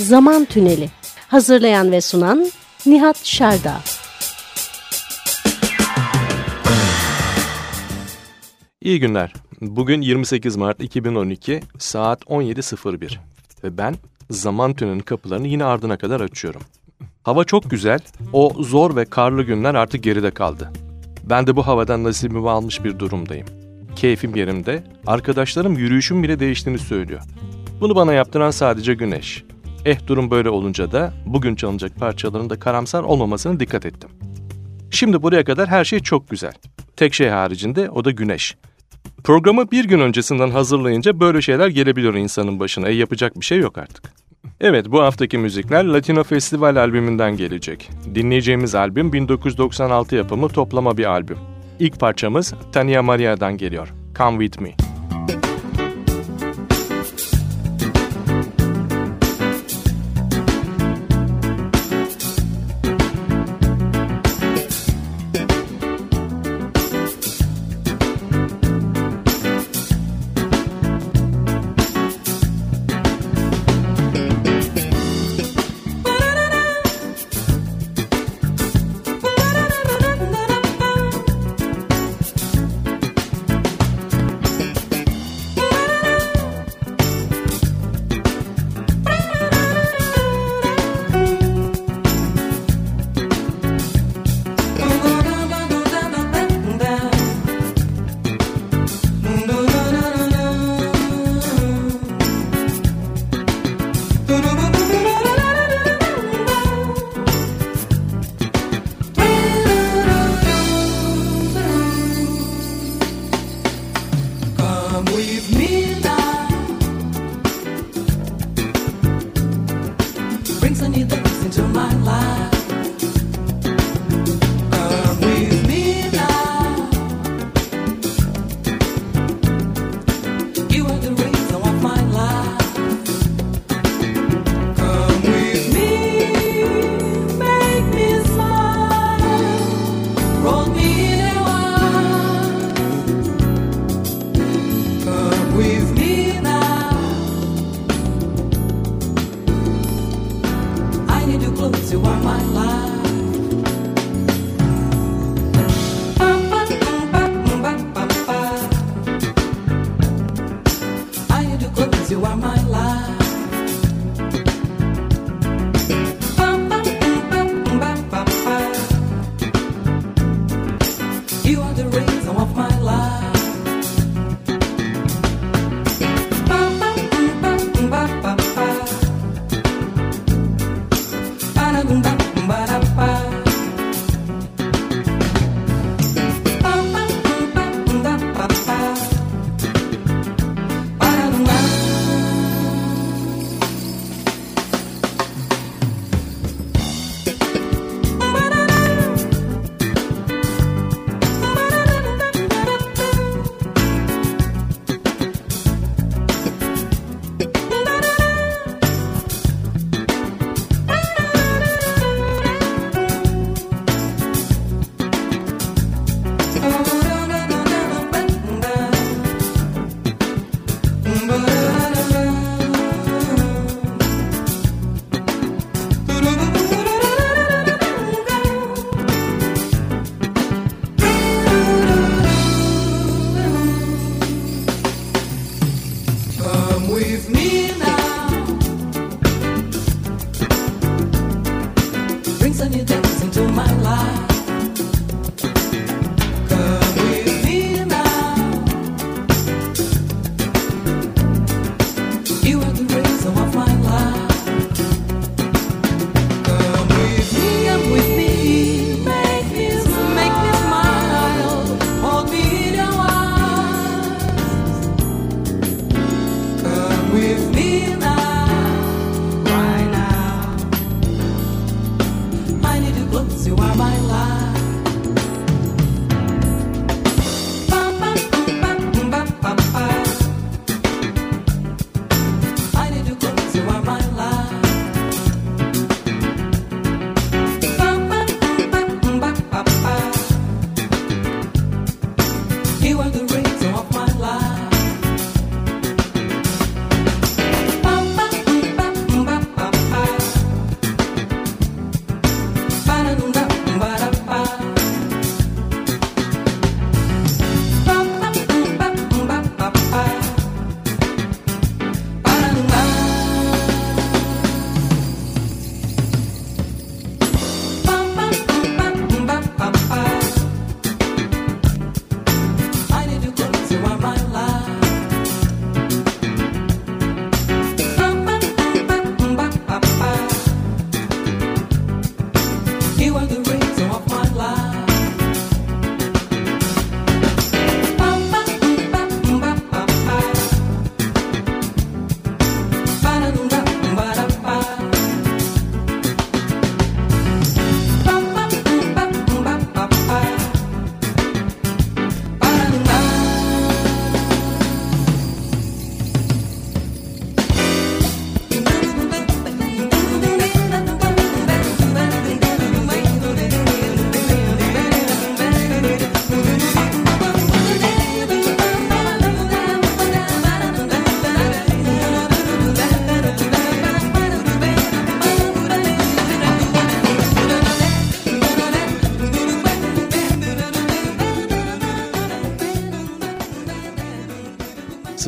Zaman Tüneli. Hazırlayan ve sunan Nihat Şerda. İyi günler. Bugün 28 Mart 2012 saat 17.01 ve ben zaman tünelinin kapılarını yine ardına kadar açıyorum. Hava çok güzel, o zor ve karlı günler artık geride kaldı. Ben de bu havadan nasibimi almış bir durumdayım. Keyfim yerimde, arkadaşlarım yürüyüşüm bile değiştiğini söylüyor. Bunu bana yaptıran sadece güneş. Eh durum böyle olunca da bugün çalınacak parçaların da karamsar olmamasına dikkat ettim. Şimdi buraya kadar her şey çok güzel. Tek şey haricinde o da güneş. Programı bir gün öncesinden hazırlayınca böyle şeyler gelebiliyor insanın başına. E yapacak bir şey yok artık. Evet bu haftaki müzikler Latino Festival albümünden gelecek. Dinleyeceğimiz albüm 1996 yapımı toplama bir albüm. İlk parçamız Tania Maria'dan geliyor. Come With Me.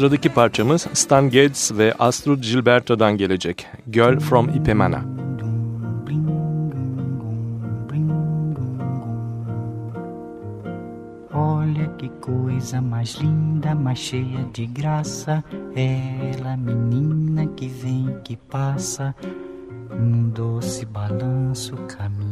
Sıradaki parçamız Stan Getz ve Astrud Gilberto'dan gelecek. Girl from Ipanema. Olha que coisa mais linda, mais cheia de graça. Ela, menina que vem, que passa, num doce balanço, caminho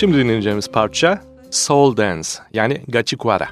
Şimdi dinleyeceğimiz parça Soul Dance yani Gachikwara.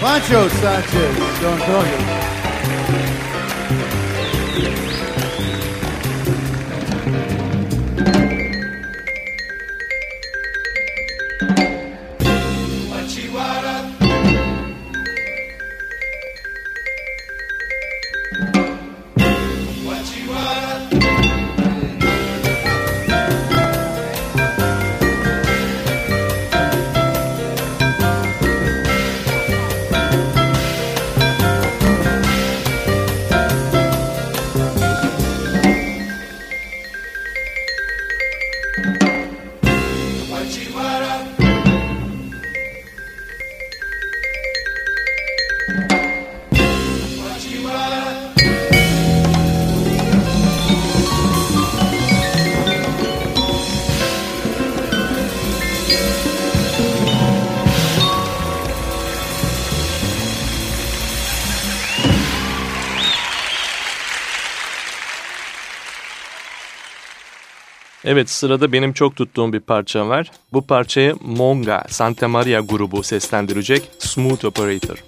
Pancho Sanchez, Don Antonio. Evet sırada benim çok tuttuğum bir parça var. Bu parçayı Monga Santa Maria grubu seslendirecek Smooth Operator.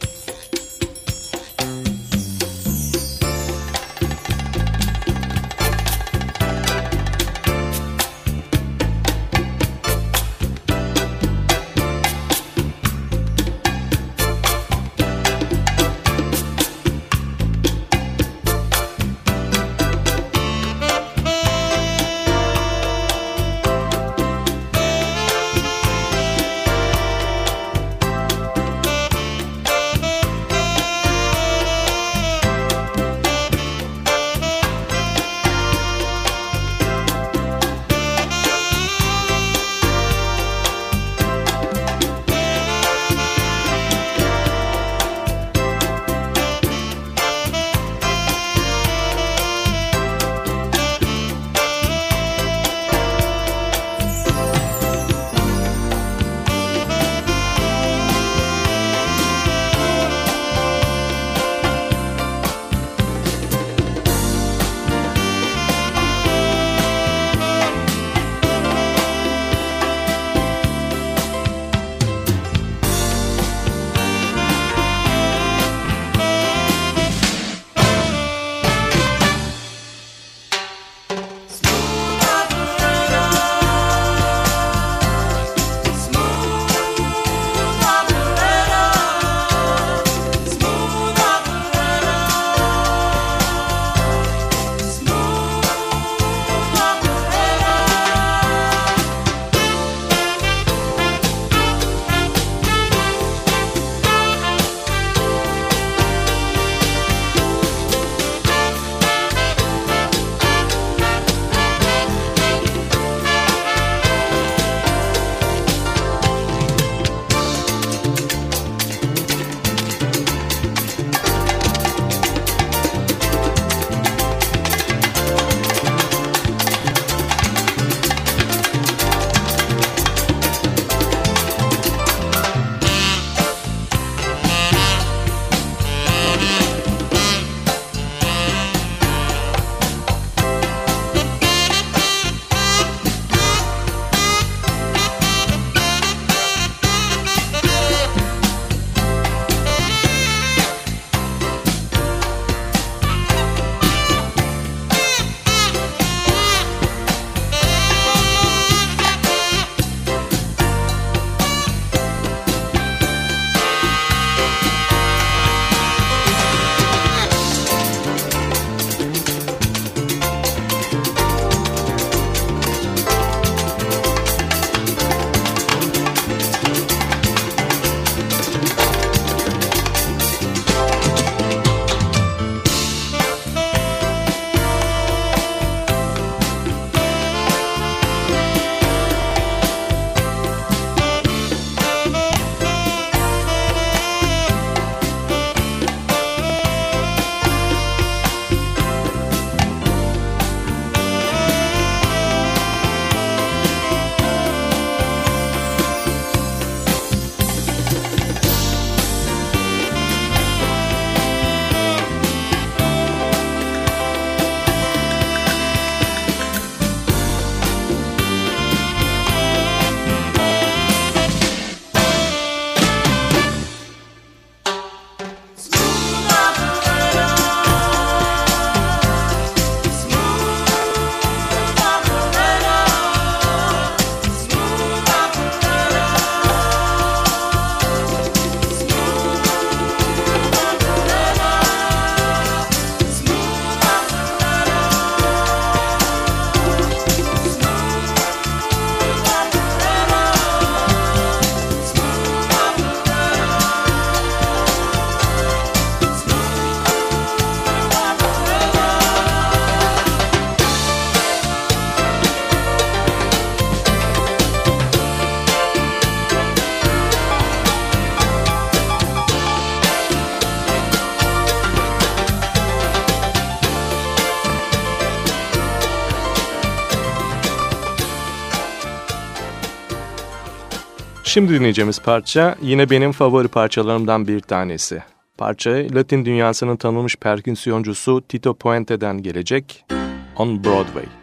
Şimdi dinleyeceğimiz parça yine benim favori parçalarımdan bir tanesi. Parça Latin dünyasının tanınmış perküsyoncusu Tito Puente'den gelecek On Broadway.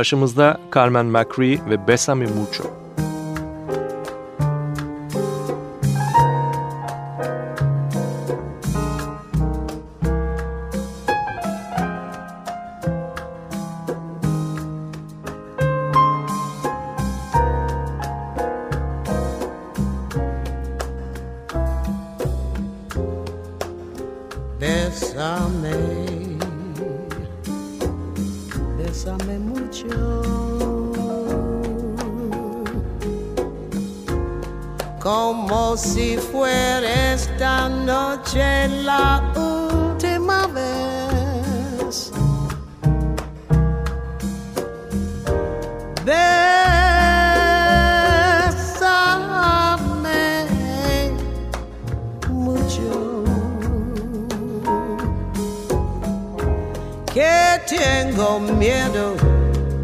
Karşımızda Carmen McRae ve Besame Mucho. Si fuera esta noche la última vez. Bésame mucho. que tengo miedo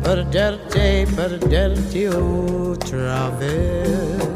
perderte, perderte otra vez.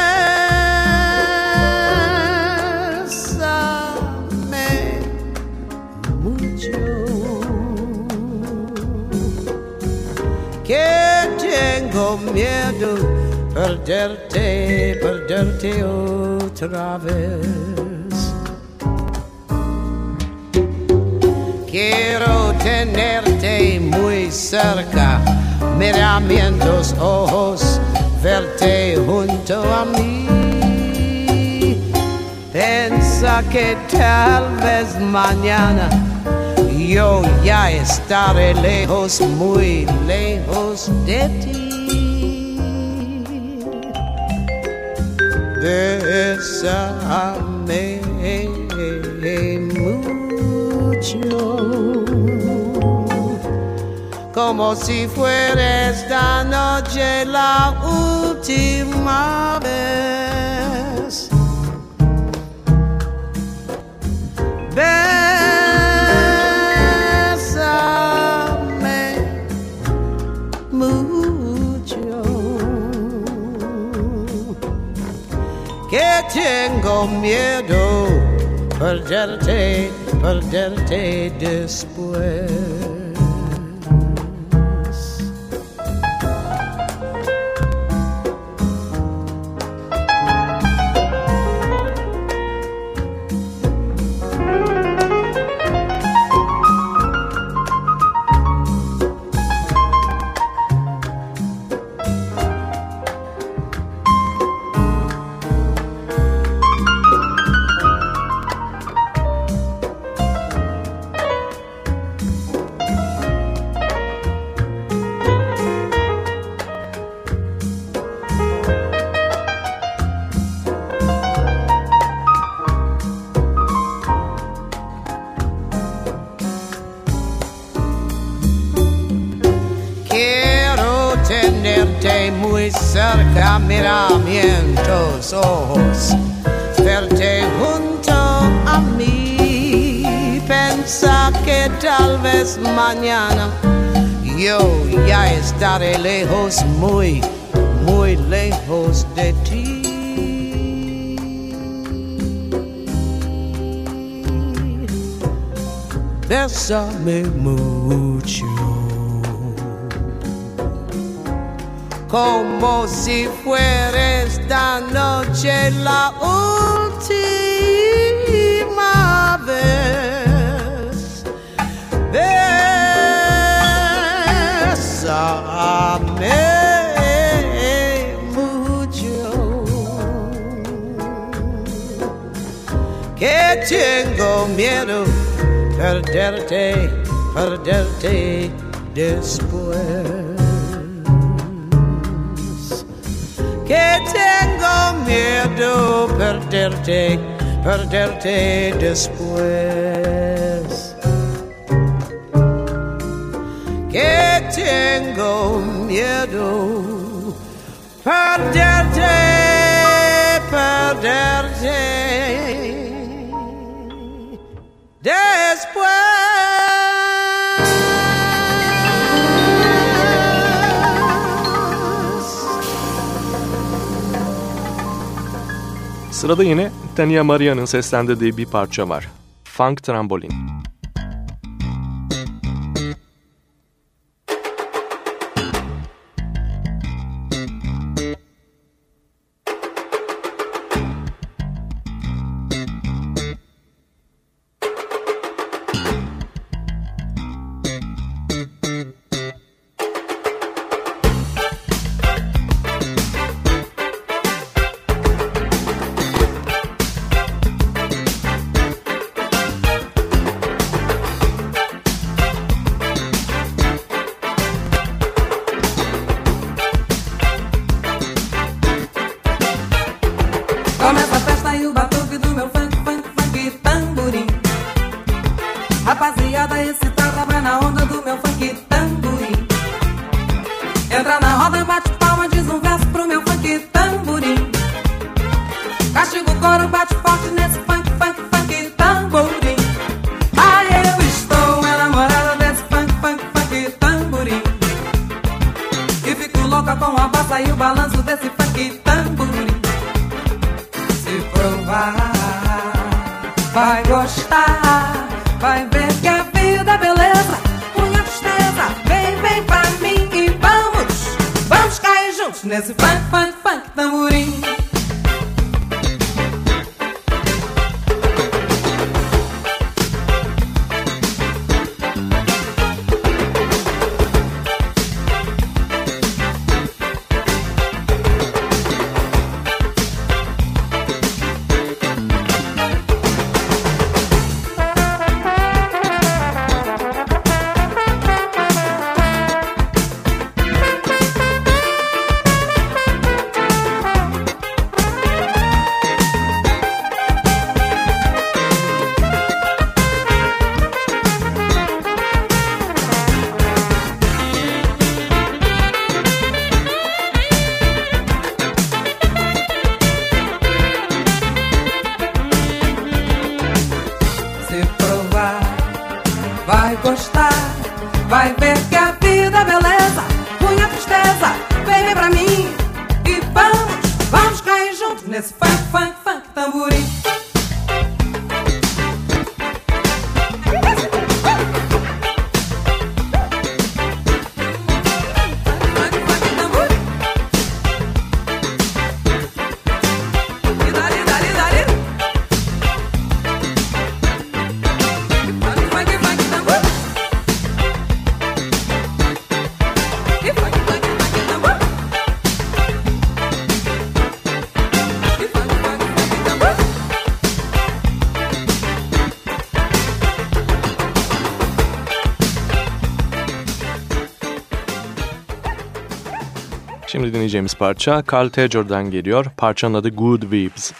tengo miedo perderte, perderte otra vez. Quiero tenerte muy cerca, miramientos ojos, verte junto a mí. Pensa que tal vez mañana yo ya estaré lejos, muy lejos de ti. Bésame mucho, como si fuera esta noche la última vez. Tengo miedo perderte, perderte después. Tal vez mañana yo ya estaré lejos, muy, muy lejos de ti. Bésame mucho. como si fuera esta noche la última miedo, perderte, perderte después. Que tengo miedo, perderte, perderte después. Que tengo miedo, perderte, perderte. Sırada yine Tania Maria'nın seslendirdiği bir parça var. Funk Trambolin. Şimdi dinleyeceğimiz parça Carl Tedger'dan geliyor. Parçanın adı Good Vibes.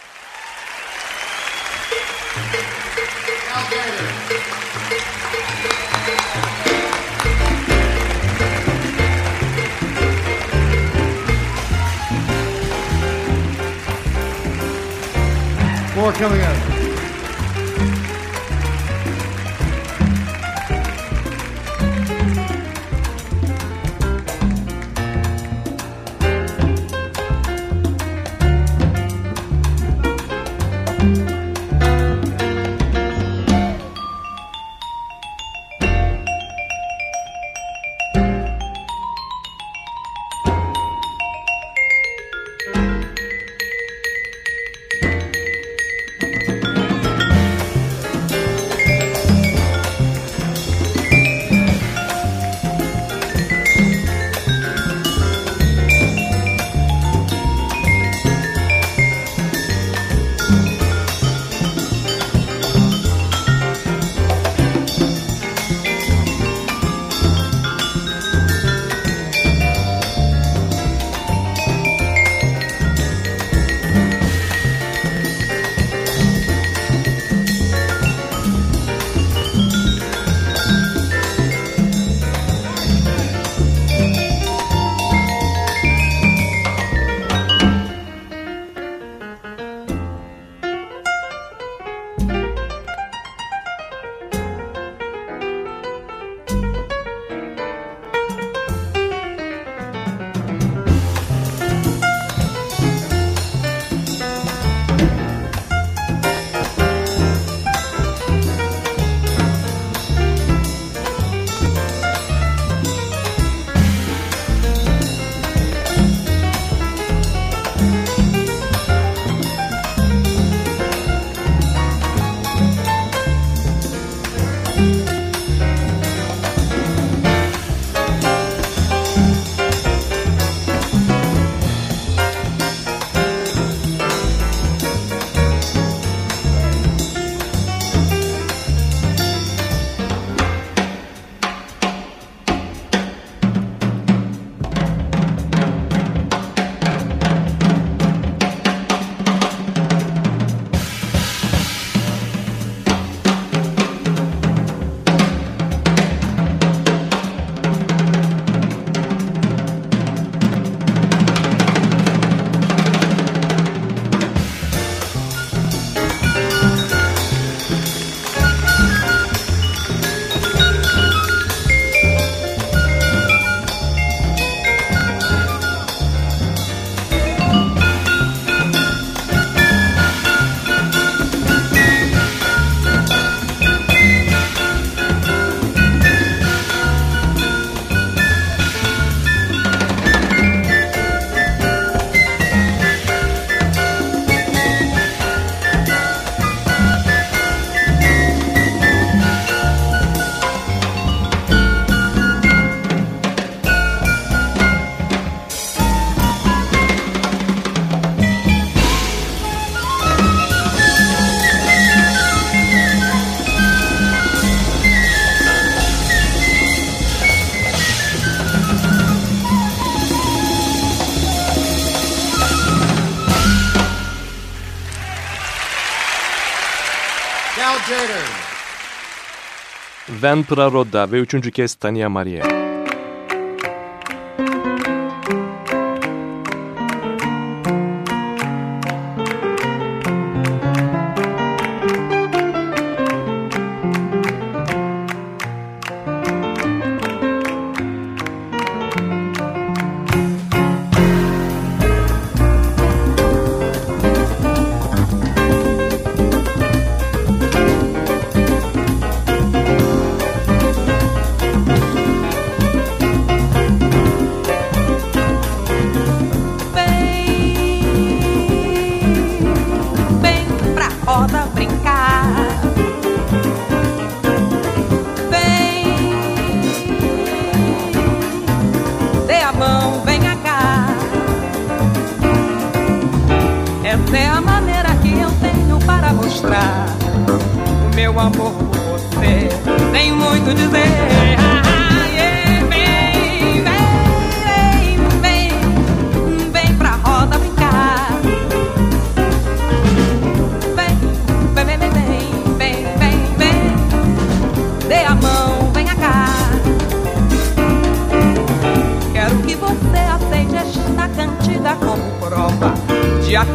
Van Praroda ve üçüncü kez Tania Maria.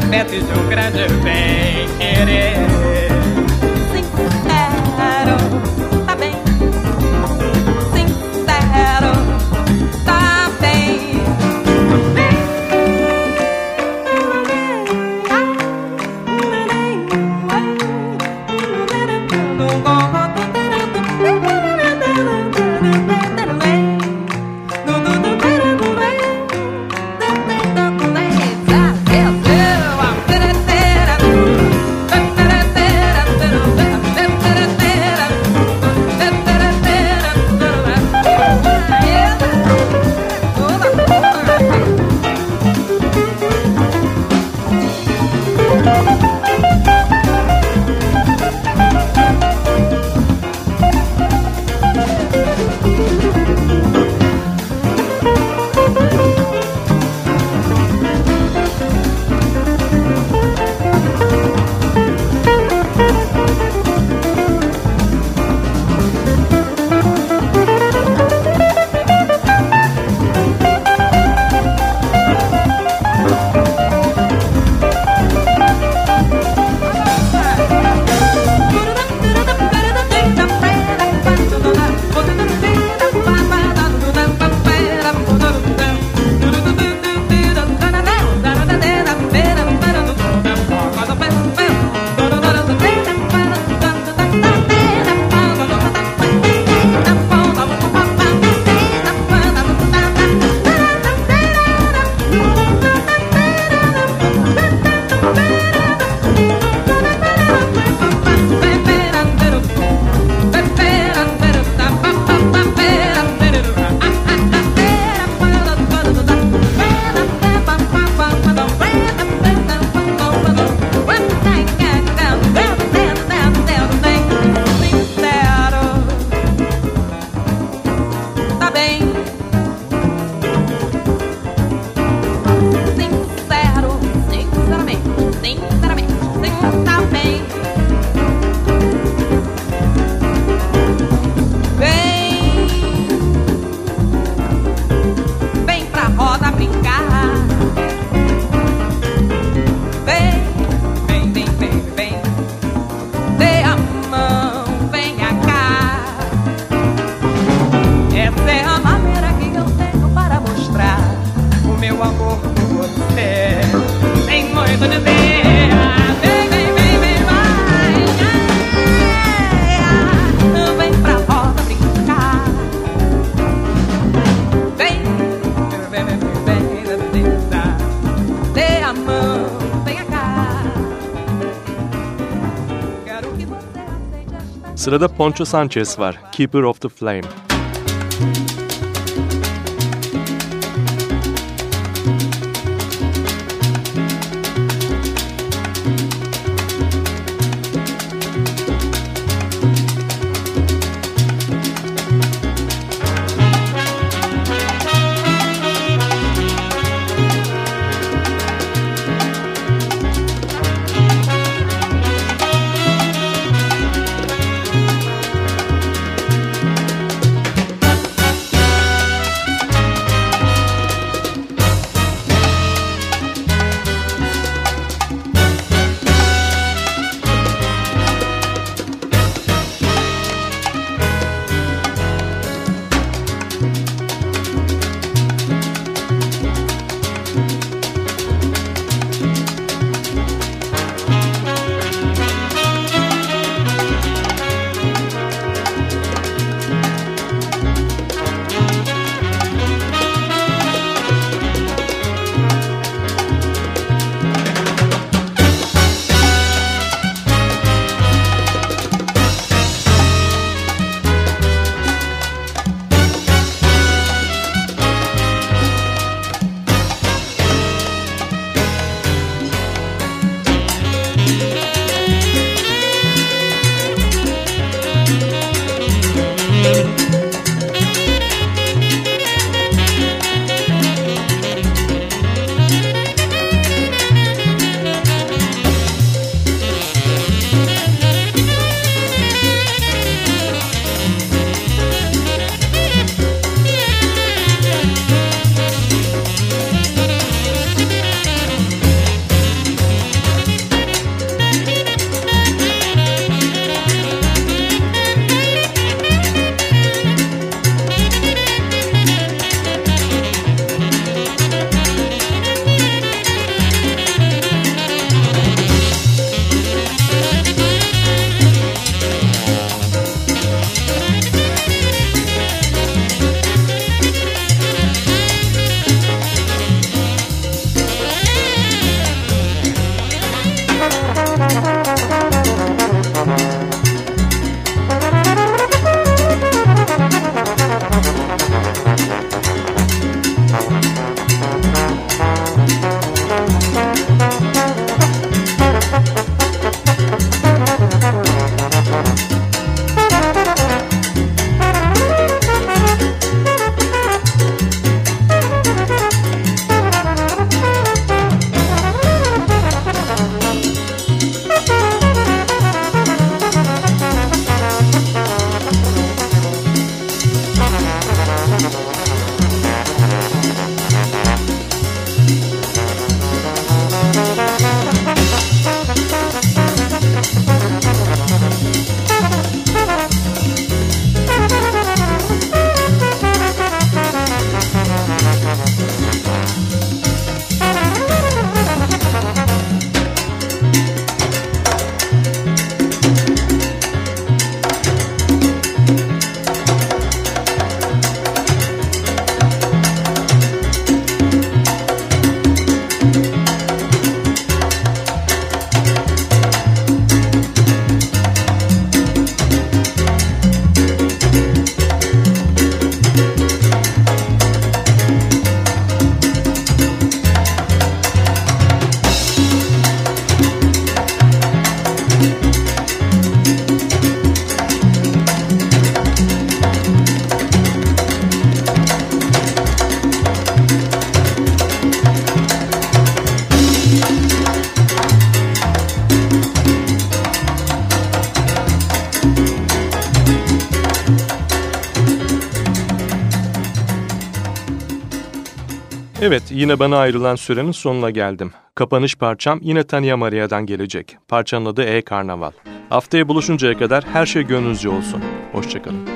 metros de um grande bem querer. Sırada Poncho Sanchez var. Keeper of the Flame. Evet, yine bana ayrılan sürenin sonuna geldim. Kapanış parçam yine Tania Maria'dan gelecek. Parçanın adı E Karnaval. Haftaya buluşuncaya kadar her şey gönlünüzce olsun. Hoşçakalın.